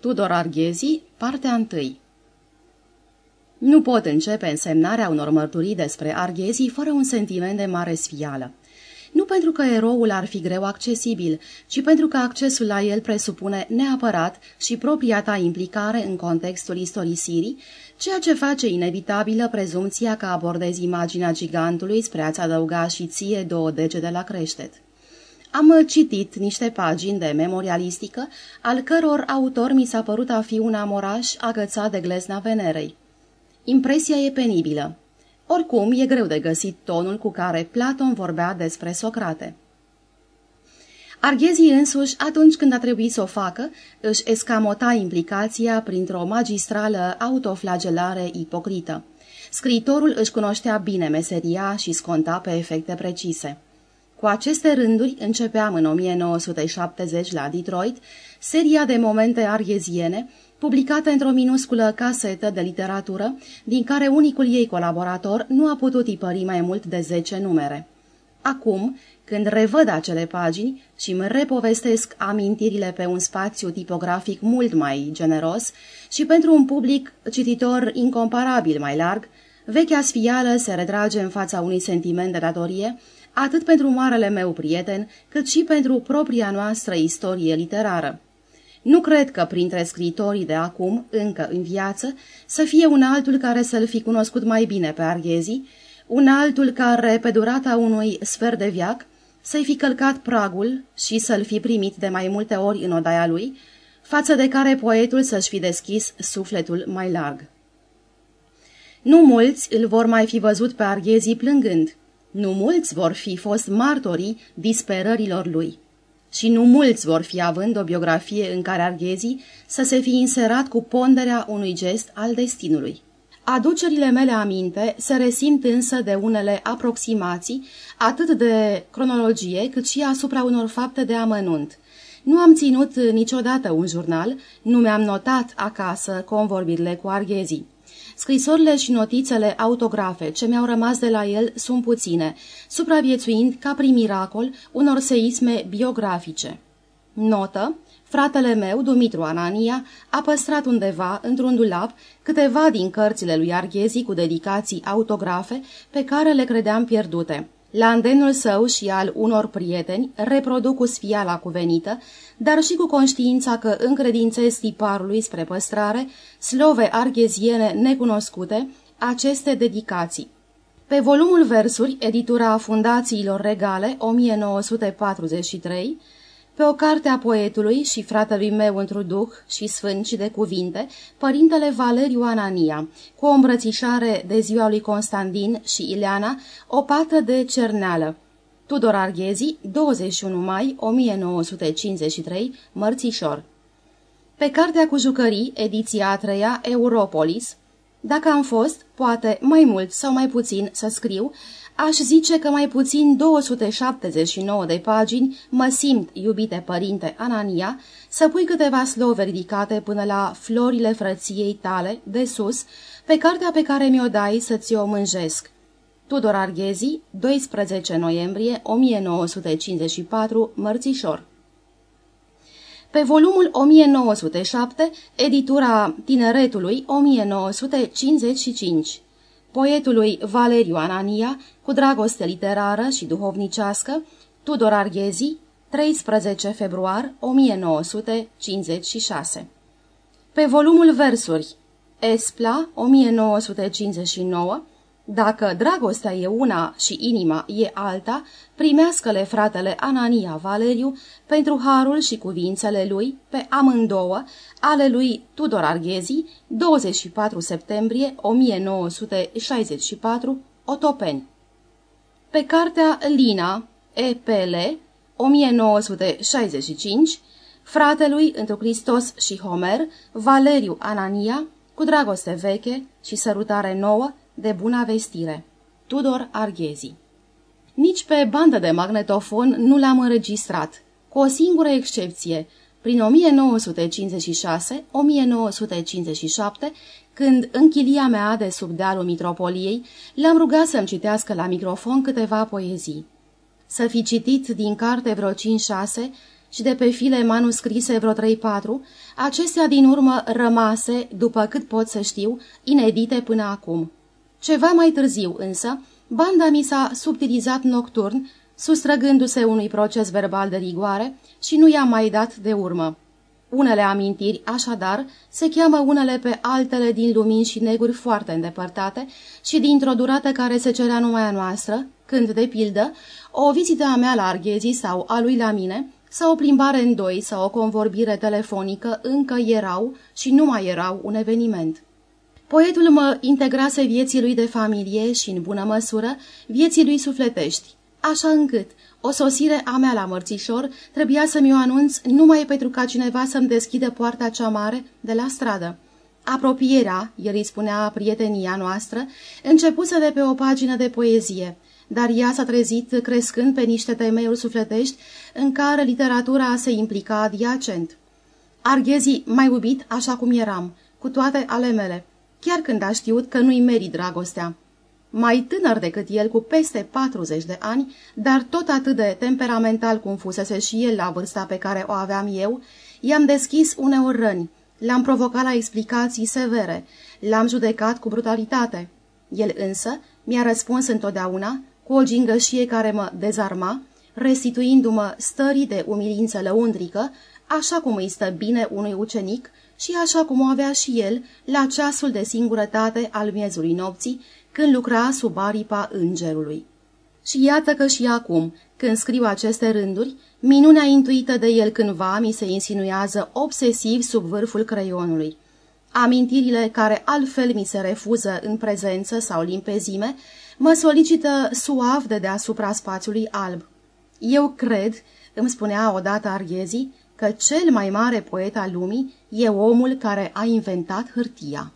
Tudor Arghezi, partea 1 Nu pot începe însemnarea unor mărturii despre Arghezi fără un sentiment de mare sfială. Nu pentru că eroul ar fi greu accesibil, ci pentru că accesul la el presupune neapărat și propria ta implicare în contextul istorisirii, ceea ce face inevitabilă prezumția că abordezi imaginea gigantului spre a-ți adăuga și ție două degete la creștet. Am citit niște pagini de memorialistică, al căror autor mi s-a părut a fi un amoraș agățat de glezna Venerei. Impresia e penibilă. Oricum, e greu de găsit tonul cu care Platon vorbea despre Socrate. Arghezii însuși, atunci când a trebuit să o facă, își escamota implicația printr-o magistrală autoflagelare ipocrită. Scriitorul își cunoștea bine meseria și sconta pe efecte precise. Cu aceste rânduri începeam în 1970 la Detroit seria de momente argheziene, publicată într-o minusculă casetă de literatură, din care unicul ei colaborator nu a putut tipări mai mult de 10 numere. Acum, când revăd acele pagini și îmi repovestesc amintirile pe un spațiu tipografic mult mai generos și pentru un public cititor incomparabil mai larg, vechea sfială se retrage în fața unui sentiment de datorie, atât pentru marele meu prieten, cât și pentru propria noastră istorie literară. Nu cred că printre scritorii de acum, încă în viață, să fie un altul care să-l fi cunoscut mai bine pe Arghezi, un altul care, pe durata unui sfert de viac, să-i fi călcat pragul și să-l fi primit de mai multe ori în odaia lui, față de care poetul să-și fi deschis sufletul mai larg. Nu mulți îl vor mai fi văzut pe Arghezi plângând, nu mulți vor fi fost martorii disperărilor lui. Și nu mulți vor fi având o biografie în care Arghezi să se fi inserat cu ponderea unui gest al destinului. Aducerile mele aminte se resimt însă de unele aproximații, atât de cronologie, cât și asupra unor fapte de amănunt. Nu am ținut niciodată un jurnal, nu mi-am notat acasă convorbirile cu Arghezi. Scrisorile și notițele autografe ce mi-au rămas de la el sunt puține, supraviețuind ca prin miracol unor seisme biografice. Notă Fratele meu, Dumitru Anania, a păstrat undeva, într-un dulap, câteva din cărțile lui Arghezi cu dedicații autografe pe care le credeam pierdute. La îndenul său și al unor prieteni, reproduc cu sfiala cuvenită, dar și cu conștiința că încredințez tiparului spre păstrare, slove argheziene necunoscute, aceste dedicații. Pe volumul versuri, editura Fundațiilor Regale, 1943, pe o carte a poetului și fratelui meu într duh și sfânt și de cuvinte, părintele Valeriu Anania, cu o îmbrățișare de ziua lui Constantin și Ileana, o pată de cerneală. Tudor Arghezi, 21 mai 1953, Mărțișor. Pe cartea cu jucării, ediția a treia, Europolis, dacă am fost, poate, mai mult sau mai puțin să scriu, Aș zice că mai puțin 279 de pagini mă simt, iubite părinte Anania, să pui câteva slove ridicate până la florile frăției tale, de sus, pe cartea pe care mi-o dai să ți-o mânjesc. Tudor Arghezi, 12 noiembrie 1954, Mărțișor Pe volumul 1907, editura Tineretului 1955 poetului Valeriu Anania, cu dragoste literară și duhovnicească, Tudor Arghezi, 13 februar 1956. Pe volumul versuri Espla 1959 dacă dragostea e una și inima e alta, primească-le fratele Anania Valeriu pentru harul și cuvințele lui pe amândouă ale lui Tudor Arghezi, 24 septembrie 1964, Otopeni. Pe cartea Lina, E.P.L. 1965, fratelui într Hristos și Homer, Valeriu Anania, cu dragoste veche și sărutare nouă, de bună vestire. Tudor Arghezi Nici pe bandă de magnetofon nu l-am înregistrat, cu o singură excepție, prin 1956-1957, când în chilia mea de sub dealul mitropoliei l-am rugat să-mi citească la microfon câteva poezii. Să fi citit din carte vreo 5-6 și de pe file manuscrise vreo 3-4, acestea din urmă rămase, după cât pot să știu, inedite până acum. Ceva mai târziu, însă, banda mi s-a subtilizat nocturn, sustrăgându-se unui proces verbal de rigoare și nu i-a mai dat de urmă. Unele amintiri, așadar, se cheamă unele pe altele din lumini și neguri foarte îndepărtate și dintr-o durată care se cerea numai a noastră, când, de pildă, o vizită a mea la Arghezii sau a lui la mine, sau o plimbare în doi sau o convorbire telefonică încă erau și nu mai erau un eveniment. Poetul mă integrase vieții lui de familie și, în bună măsură, vieții lui sufletești, așa încât o sosire a mea la mărțișor trebuia să-mi o anunț numai pentru ca cineva să-mi deschidă poarta cea mare de la stradă. Apropierea, el îi spunea prietenia noastră, începuse de pe o pagină de poezie, dar ea s-a trezit crescând pe niște temeiuri sufletești în care literatura se implica adiacent. Arghezii mai iubit așa cum eram, cu toate ale mele, chiar când a știut că nu-i merit dragostea. Mai tânăr decât el, cu peste 40 de ani, dar tot atât de temperamental cum fusese și el la vârsta pe care o aveam eu, i-am deschis uneori răni, l-am provocat la explicații severe, l-am judecat cu brutalitate. El însă mi-a răspuns întotdeauna cu o gingășie care mă dezarma, restituindu-mă stării de umilință lăundrică, așa cum îi stă bine unui ucenic și așa cum o avea și el la ceasul de singurătate al miezului nopții, când lucra sub aripa îngerului. Și iată că și acum, când scriu aceste rânduri, minunea intuită de el cândva mi se insinuează obsesiv sub vârful creionului. Amintirile care altfel mi se refuză în prezență sau limpezime, mă solicită suav de deasupra spațiului alb. Eu cred, îmi spunea odată Arghezii, că cel mai mare poet al lumii e omul care a inventat hârtia.